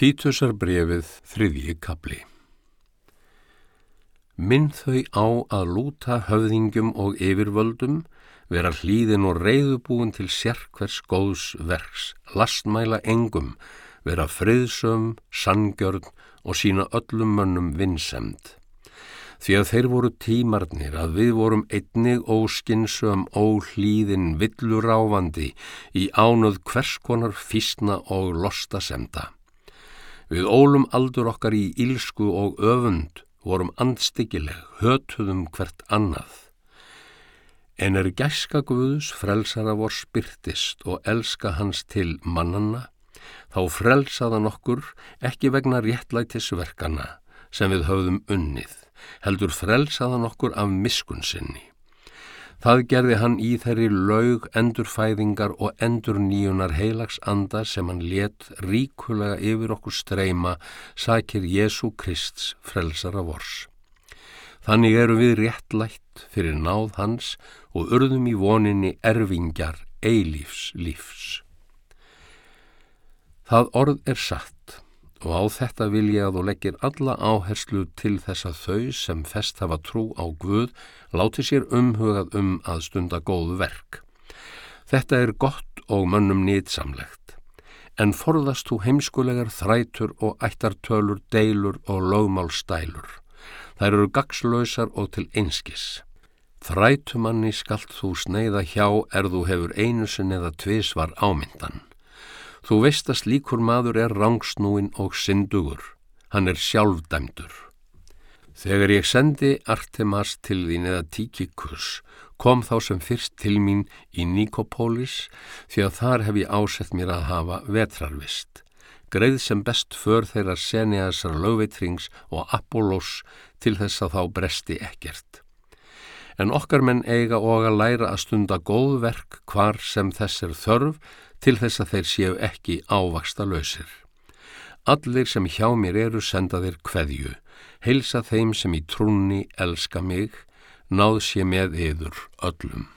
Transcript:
Títusar brefið þriðji kapli Minn þau á að lúta höfðingjum og yfirvöldum, vera hlýðin og reyðubúin til sérkvers góðs verks, lastmæla engum, vera friðsöm, sangjörn og sína öllum mönnum vinsemd. Því að þeir voru tímarnir að við vorum einnig óskinsum óhlýðin villuráfandi í ánuð hverskonar físna og lostasemda. Við ólum aldur okkar í ílsku og öfund, vorum andstyggileg, hötuðum hvert annað. En er gæska Guðus frelsara vor spyrtist og elska hans til mannanna, þá frelsaðan okkur ekki vegna réttlætisverkana sem við höfðum unnið, heldur frelsaðan okkur af miskunnsinni. Það gerði hann í þeirri laug endurfæðingar og endur nýjunar heilags anda sem hann let ríkulega yfir okkur streyma sakir Jésu Krists frelsara vors. Þannig eru við réttlætt fyrir náð hans og urðum í voninni erfingjar eilífs lífs. Það orð er satt og á þetta vil ég að þú leggir alla áherslu til þess að þau sem fest hafa trú á Guð láti sér umhugað um að stunda góðu verk. Þetta er gott og mönnum nýtsamlegt, en forðast þú heimskulegar þrætur og ættartölur, deilur og lögmálstælur. Þær eru gagslausar og til einskis. Þrætumanni skalt þú sneiða hjá er þú hefur einu sin eða tvis var ámyndan. Þú veist að slíkur maður er rangsnúin og syndugur. Hann er sjálfdæmdur. Þegar ég sendi Artemas til þín eða Tíkikus kom þá sem fyrst til mín í Nikopolis því að þar hef ég ásett mér að hafa vetrarvist. Greið sem best för þeirra Seniasar lögveitrings og Apollos til þess að þá bresti ekkert. En okkar menn eiga og að læra að stunda góðverk hvar sem þess er þörf til þess að þeir séu ekki ávaksta lausir. Allir sem hjá mér eru senda þeir kveðju, heilsa þeim sem í trúnni elska mig, náð sé með yður öllum.